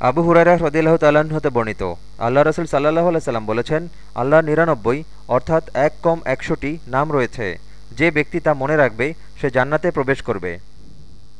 আবু হুরারা হ্রদিল্লাহ তাল্লাহ্ন হতে বর্ণিত, আল্লাহ রসুল সাল্লাহ সাল্লাম বলেছেন, আল্লাহ নিরানব্বই, অর্থাৎ এক কম একশোটি নাম রয়েছে, যে ব্যক্তি তা মনে রাখবে, সে জান্নাতে প্রবেশ করবে।